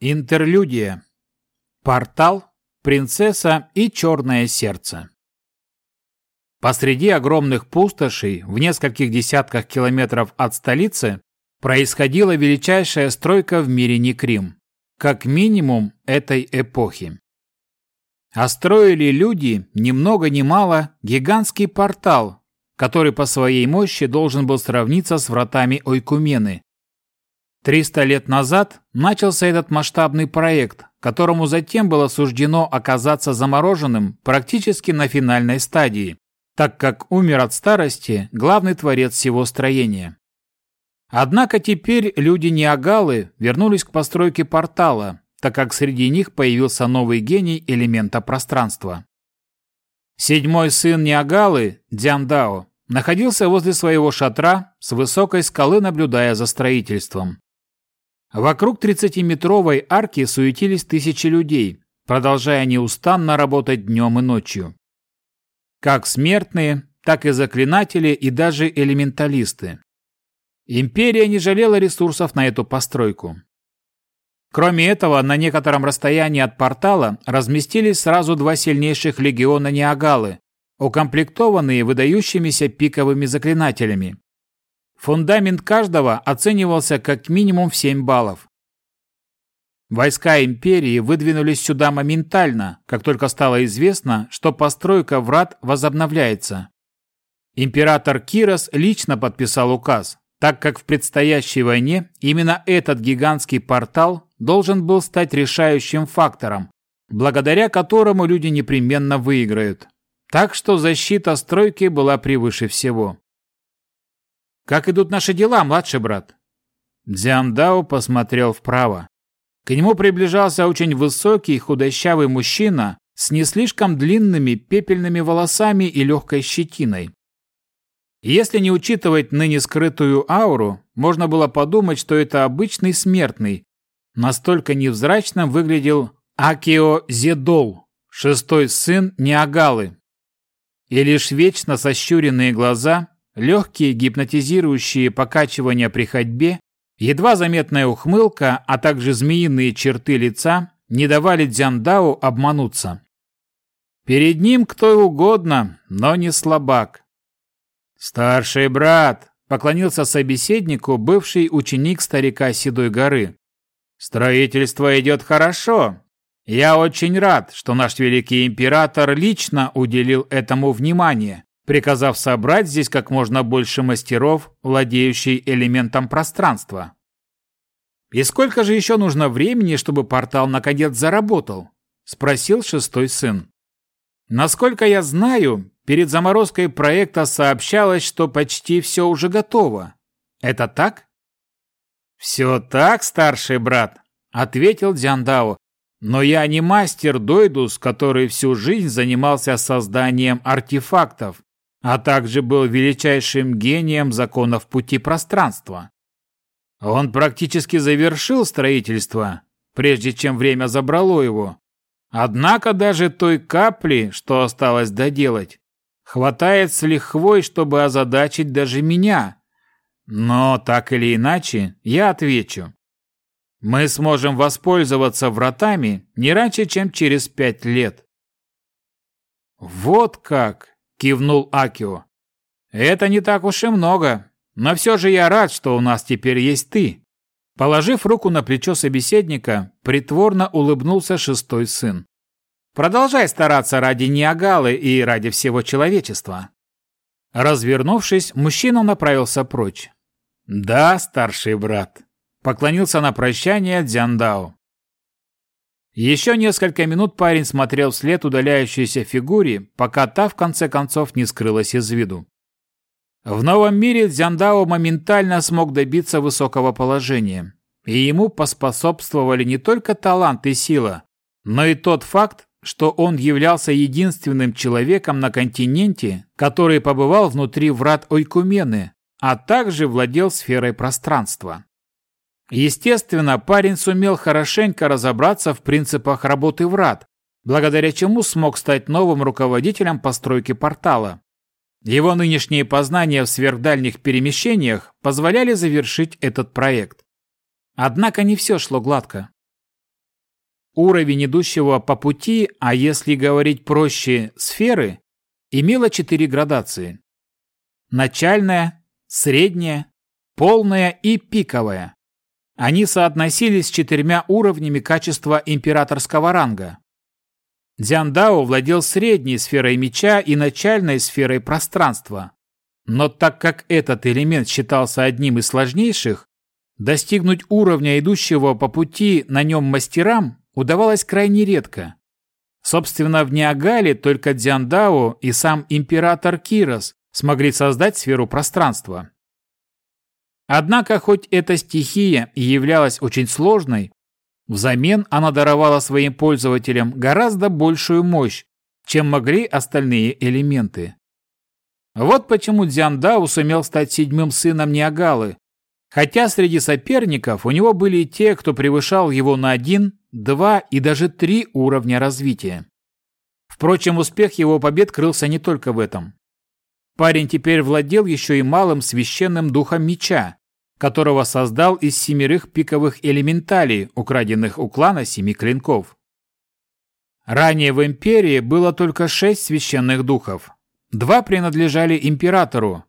Интерлюдия. Портал, принцесса и черное сердце. Посреди огромных пустошей, в нескольких десятках километров от столицы, происходила величайшая стройка в мире Некрим, как минимум этой эпохи. А строили люди, ни много ни мало, гигантский портал, который по своей мощи должен был сравниться с вратами Ойкумены, Триста лет назад начался этот масштабный проект, которому затем было суждено оказаться замороженным практически на финальной стадии, так как умер от старости главный творец всего строения. Однако теперь люди Ниагалы вернулись к постройке портала, так как среди них появился новый гений элемента пространства. Седьмой сын Ниагалы, Дзяндао, находился возле своего шатра с высокой скалы, наблюдая за строительством. Вокруг 30-метровой арки суетились тысячи людей, продолжая неустанно работать днем и ночью. Как смертные, так и заклинатели и даже элементалисты. Империя не жалела ресурсов на эту постройку. Кроме этого, на некотором расстоянии от портала разместились сразу два сильнейших легиона Ниагалы, укомплектованные выдающимися пиковыми заклинателями. Фундамент каждого оценивался как минимум в 7 баллов. Войска империи выдвинулись сюда моментально, как только стало известно, что постройка врат возобновляется. Император Кирос лично подписал указ, так как в предстоящей войне именно этот гигантский портал должен был стать решающим фактором, благодаря которому люди непременно выиграют. Так что защита стройки была превыше всего. Как идут наши дела, младший брат?» Дзяндао посмотрел вправо. К нему приближался очень высокий худощавый мужчина с не слишком длинными пепельными волосами и легкой щетиной. Если не учитывать ныне скрытую ауру, можно было подумать, что это обычный смертный. Настолько невзрачно выглядел Акио Зедол, шестой сын Ниагалы. И лишь вечно сощуренные глаза легкие гипнотизирующие покачивания при ходьбе, едва заметная ухмылка, а также змеиные черты лица не давали Дзяндао обмануться. Перед ним кто угодно, но не слабак. «Старший брат!» – поклонился собеседнику бывший ученик старика Седой горы. «Строительство идет хорошо. Я очень рад, что наш великий император лично уделил этому внимание приказав собрать здесь как можно больше мастеров, владеющих элементом пространства. «И сколько же еще нужно времени, чтобы портал наконец заработал?» – спросил шестой сын. «Насколько я знаю, перед заморозкой проекта сообщалось, что почти все уже готово. Это так?» «Все так, старший брат», – ответил Дзяндао. «Но я не мастер Дойдус, который всю жизнь занимался созданием артефактов а также был величайшим гением законов пути пространства. Он практически завершил строительство, прежде чем время забрало его. Однако даже той капли, что осталось доделать, хватает с лихвой, чтобы озадачить даже меня. Но так или иначе, я отвечу. Мы сможем воспользоваться вратами не раньше, чем через пять лет. Вот как! – кивнул Акио. «Это не так уж и много, но все же я рад, что у нас теперь есть ты». Положив руку на плечо собеседника, притворно улыбнулся шестой сын. «Продолжай стараться ради Ниагалы и ради всего человечества». Развернувшись, мужчина направился прочь. «Да, старший брат», – поклонился на прощание Дзяндао. Еще несколько минут парень смотрел вслед удаляющейся фигуре, пока та в конце концов не скрылась из виду. В новом мире Дзяндао моментально смог добиться высокого положения, и ему поспособствовали не только талант и сила, но и тот факт, что он являлся единственным человеком на континенте, который побывал внутри врат Ойкумены, а также владел сферой пространства. Естественно, парень сумел хорошенько разобраться в принципах работы врат, благодаря чему смог стать новым руководителем постройки портала. Его нынешние познания в сверхдальних перемещениях позволяли завершить этот проект. Однако не все шло гладко. уровень идущего по пути, а если говорить проще, сферы, имела четыре градации. Начальная, средняя, полная и пиковая. Они соотносились с четырьмя уровнями качества императорского ранга. Дзяндао владел средней сферой меча и начальной сферой пространства. Но так как этот элемент считался одним из сложнейших, достигнуть уровня идущего по пути на нем мастерам удавалось крайне редко. Собственно, в Ниагале только Дзяндао и сам император Кирос смогли создать сферу пространства. Однако, хоть эта стихия и являлась очень сложной, взамен она даровала своим пользователям гораздо большую мощь, чем могли остальные элементы. Вот почему Дзяндау сумел стать седьмым сыном Ниагалы, хотя среди соперников у него были и те, кто превышал его на один, два и даже три уровня развития. Впрочем, успех его побед крылся не только в этом. Парень теперь владел еще и малым священным духом меча, которого создал из семерых пиковых элементалей, украденных у клана Семи Клинков. Ранее в Империи было только шесть священных духов. Два принадлежали Императору,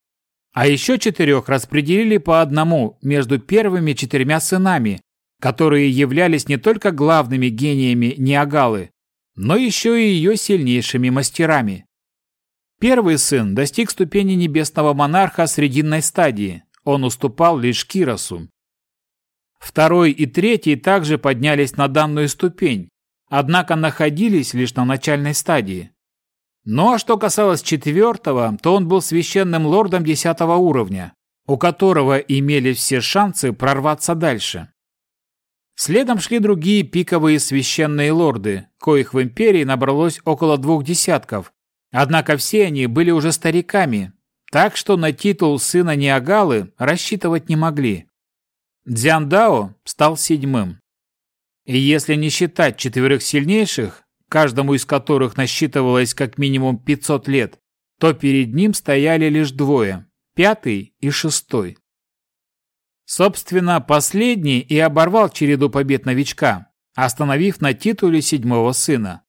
а еще четырех распределили по одному между первыми четырьмя сынами, которые являлись не только главными гениями Ниагалы, но еще и ее сильнейшими мастерами. Первый сын достиг ступени небесного монарха срединной стадии. Он уступал лишь Киросу. Второй и третий также поднялись на данную ступень, однако находились лишь на начальной стадии. Ну а что касалось четвертого, то он был священным лордом десятого уровня, у которого имели все шансы прорваться дальше. Следом шли другие пиковые священные лорды, коих в империи набралось около двух десятков, Однако все они были уже стариками, так что на титул сына Ниагалы рассчитывать не могли. Дзяндао стал седьмым. И если не считать четверых сильнейших, каждому из которых насчитывалось как минимум 500 лет, то перед ним стояли лишь двое – пятый и шестой. Собственно, последний и оборвал череду побед новичка, остановив на титуле седьмого сына.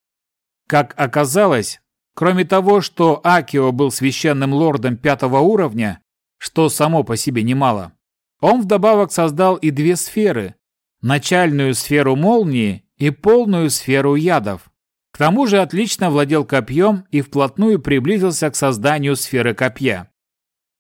Как оказалось, Кроме того, что Акио был священным лордом пятого уровня, что само по себе немало, он вдобавок создал и две сферы – начальную сферу молнии и полную сферу ядов. К тому же отлично владел копьем и вплотную приблизился к созданию сферы копья.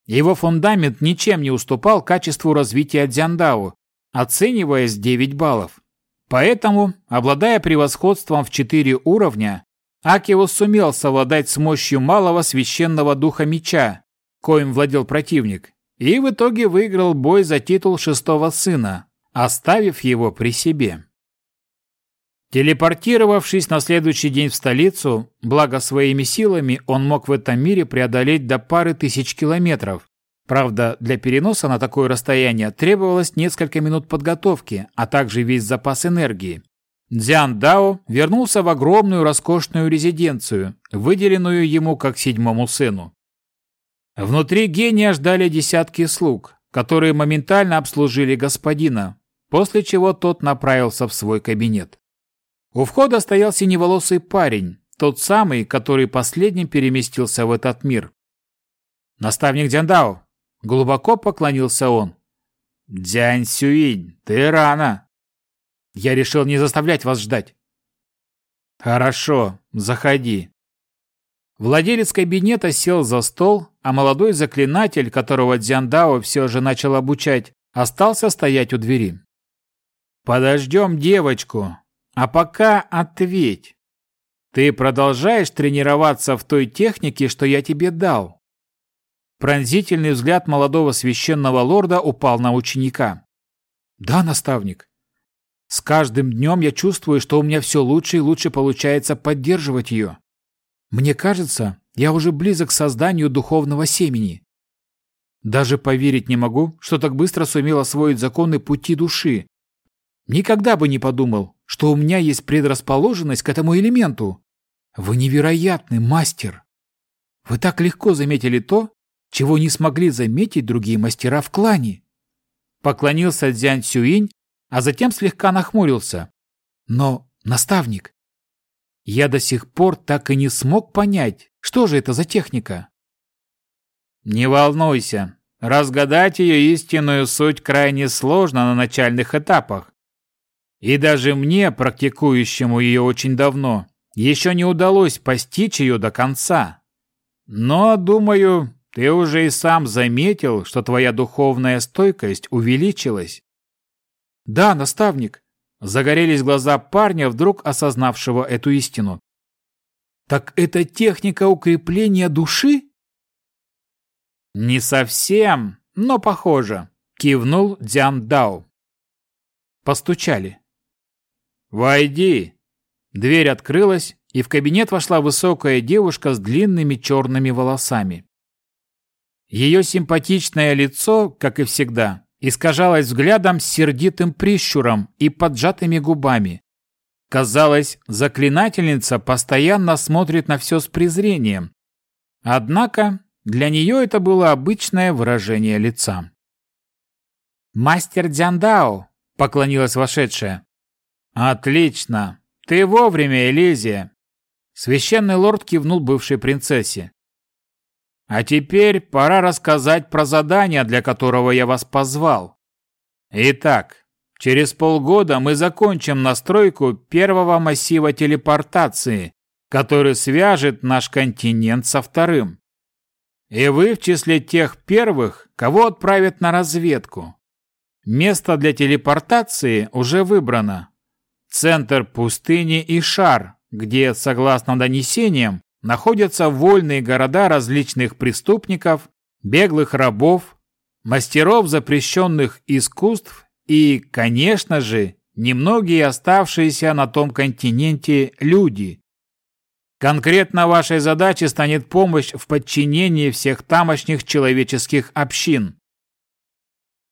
Его фундамент ничем не уступал качеству развития Дзяндао, оцениваясь 9 баллов. Поэтому, обладая превосходством в 4 уровня, Акиус сумел совладать с мощью малого священного духа меча, коим владел противник, и в итоге выиграл бой за титул шестого сына, оставив его при себе. Телепортировавшись на следующий день в столицу, благо своими силами он мог в этом мире преодолеть до пары тысяч километров. Правда, для переноса на такое расстояние требовалось несколько минут подготовки, а также весь запас энергии. Дзян Дао вернулся в огромную роскошную резиденцию, выделенную ему как седьмому сыну. Внутри гения ждали десятки слуг, которые моментально обслужили господина, после чего тот направился в свой кабинет. У входа стоял синеволосый парень, тот самый, который последним переместился в этот мир. «Наставник Дзяндао!» Глубоко поклонился он. «Дзянь Сюинь, ты рано!» Я решил не заставлять вас ждать. Хорошо, заходи. Владелец кабинета сел за стол, а молодой заклинатель, которого Дзяндао все же начал обучать, остался стоять у двери. Подождем девочку, а пока ответь. Ты продолжаешь тренироваться в той технике, что я тебе дал? Пронзительный взгляд молодого священного лорда упал на ученика. Да, наставник. С каждым днем я чувствую, что у меня все лучше и лучше получается поддерживать ее. Мне кажется, я уже близок к созданию духовного семени. Даже поверить не могу, что так быстро сумел освоить законы пути души. Никогда бы не подумал, что у меня есть предрасположенность к этому элементу. Вы невероятный мастер. Вы так легко заметили то, чего не смогли заметить другие мастера в клане. Поклонился Дзянь Сюинь а затем слегка нахмурился. Но Наставник, я до сих пор так и не смог понять, что же это за техника. Не волнуйся, разгадать ее истинную суть крайне сложно на начальных этапах. И даже мне, практикующему ее очень давно, еще не удалось постичь ее до конца. Но, думаю, ты уже и сам заметил, что твоя духовная стойкость увеличилась. Да, наставник. Загорелись глаза парня, вдруг осознавшего эту истину. Так это техника укрепления души? Не совсем, но похоже, кивнул Дзян Дао. Постучали. «Войди!» Дверь открылась, и в кабинет вошла высокая девушка с длинными черными волосами. Ее симпатичное лицо, как и всегда, искажалось взглядом с сердитым прищуром и поджатыми губами. Казалось, заклинательница постоянно смотрит на все с презрением. Однако для нее это было обычное выражение лица. «Мастер Дзяндао», — поклонилась вошедшая. «Отлично! Ты вовремя, Элизия!» Священный лорд кивнул бывшей принцессе. «А теперь пора рассказать про задание, для которого я вас позвал. Итак, через полгода мы закончим настройку первого массива телепортации, который свяжет наш континент со вторым. И вы в числе тех первых, кого отправят на разведку. Место для телепортации уже выбрано, центр пустыни и шар, где, согласно донесениям, находятся вольные города различных преступников, беглых рабов, мастеров запрещенных искусств и, конечно же, немногие оставшиеся на том континенте люди. Конкретно вашей задачей станет помощь в подчинении всех тамошних человеческих общин.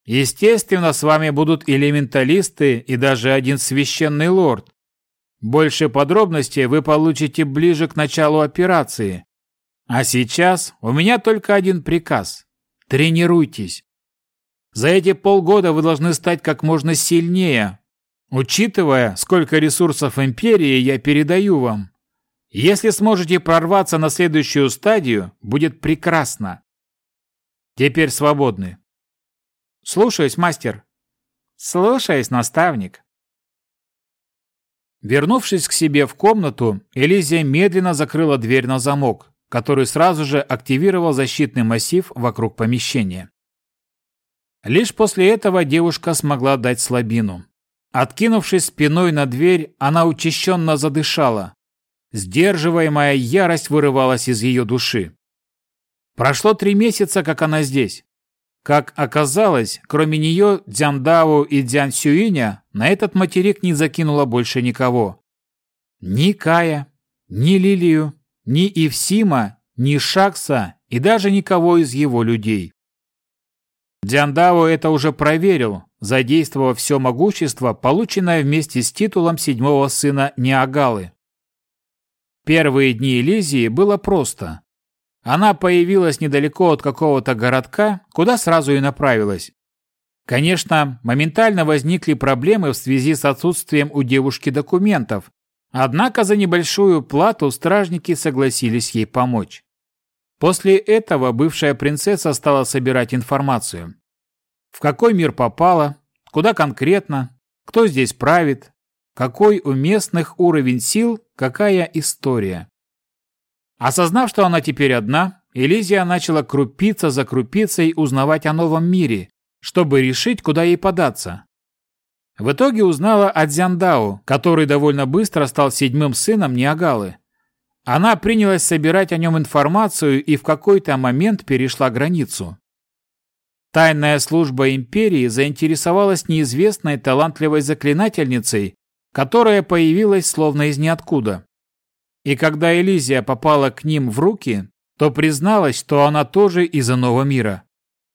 Естественно, с вами будут элементалисты и даже один священный лорд. Больше подробностей вы получите ближе к началу операции. А сейчас у меня только один приказ. Тренируйтесь. За эти полгода вы должны стать как можно сильнее, учитывая, сколько ресурсов Империи я передаю вам. Если сможете прорваться на следующую стадию, будет прекрасно. Теперь свободны. Слушаюсь, мастер. Слушаюсь, наставник. Вернувшись к себе в комнату, Элизия медленно закрыла дверь на замок, который сразу же активировал защитный массив вокруг помещения. Лишь после этого девушка смогла дать слабину. Откинувшись спиной на дверь, она учащенно задышала. Сдерживаемая ярость вырывалась из ее души. Прошло три месяца, как она здесь. Как оказалось, кроме нее, Дзяндао и Дзян Сюиня на этот материк не закинуло больше никого. Ни Кая, ни Лилию, ни Ивсима, ни Шакса и даже никого из его людей. Дзяндао это уже проверил, задействовав все могущество, полученное вместе с титулом седьмого сына Ниагалы. Первые дни Элизии было просто. Она появилась недалеко от какого-то городка, куда сразу и направилась. Конечно, моментально возникли проблемы в связи с отсутствием у девушки документов, однако за небольшую плату стражники согласились ей помочь. После этого бывшая принцесса стала собирать информацию. В какой мир попала, куда конкретно, кто здесь правит, какой у местных уровень сил, какая история. Осознав, что она теперь одна, Элизия начала крупица за крупицей узнавать о новом мире, чтобы решить, куда ей податься. В итоге узнала о Дзяндау, который довольно быстро стал седьмым сыном Ниагалы. Она принялась собирать о нем информацию и в какой-то момент перешла границу. Тайная служба империи заинтересовалась неизвестной талантливой заклинательницей, которая появилась словно из ниоткуда. И когда Элизия попала к ним в руки, то призналась, что она тоже из иного мира.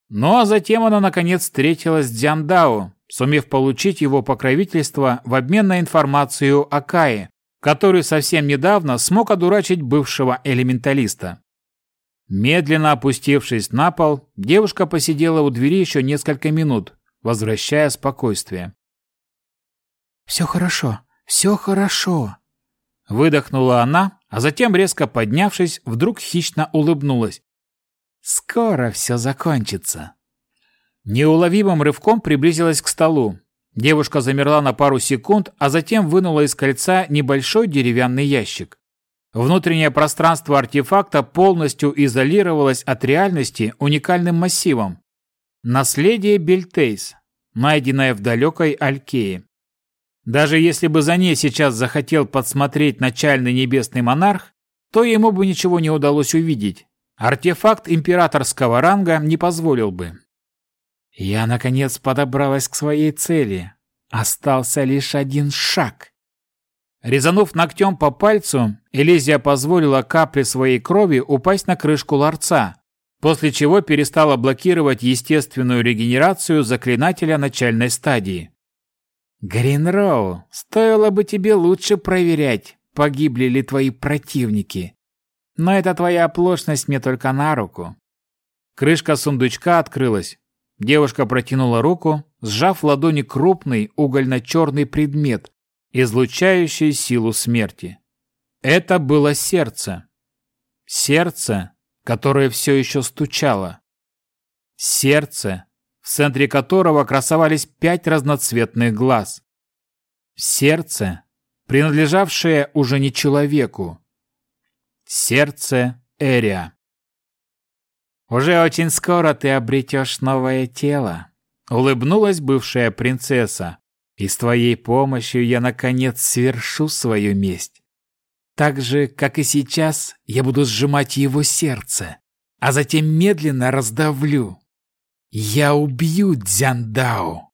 Ну а затем она наконец встретилась с Дзяндао, сумев получить его покровительство в обмен на информацию о Кае, который совсем недавно смог одурачить бывшего элементалиста. Медленно опустившись на пол, девушка посидела у двери еще несколько минут, возвращая спокойствие. «Все хорошо, Все хорошо!» Выдохнула она, а затем, резко поднявшись, вдруг хищно улыбнулась. «Скоро все закончится!» Неуловимым рывком приблизилась к столу. Девушка замерла на пару секунд, а затем вынула из кольца небольшой деревянный ящик. Внутреннее пространство артефакта полностью изолировалось от реальности уникальным массивом. Наследие Бельтейс, найденное в далекой Алькее. Даже если бы за ней сейчас захотел подсмотреть начальный небесный монарх, то ему бы ничего не удалось увидеть. Артефакт императорского ранга не позволил бы. Я, наконец, подобралась к своей цели. Остался лишь один шаг. Резанув ногтем по пальцу, Элизия позволила капле своей крови упасть на крышку ларца, после чего перестала блокировать естественную регенерацию заклинателя начальной стадии. «Гринроу, стоило бы тебе лучше проверять, погибли ли твои противники. Но эта твоя оплошность мне только на руку». Крышка сундучка открылась. Девушка протянула руку, сжав в ладони крупный угольно-черный предмет, излучающее силу смерти. Это было сердце. Сердце, которое все еще стучало. Сердце, в центре которого красовались пять разноцветных глаз. Сердце, принадлежавшее уже не человеку. Сердце Эрия. «Уже очень скоро ты обретешь новое тело», — улыбнулась бывшая принцесса, и с твоей помощью я, наконец, свершу свою месть. Так же, как и сейчас, я буду сжимать его сердце, а затем медленно раздавлю. Я убью Дзяндао.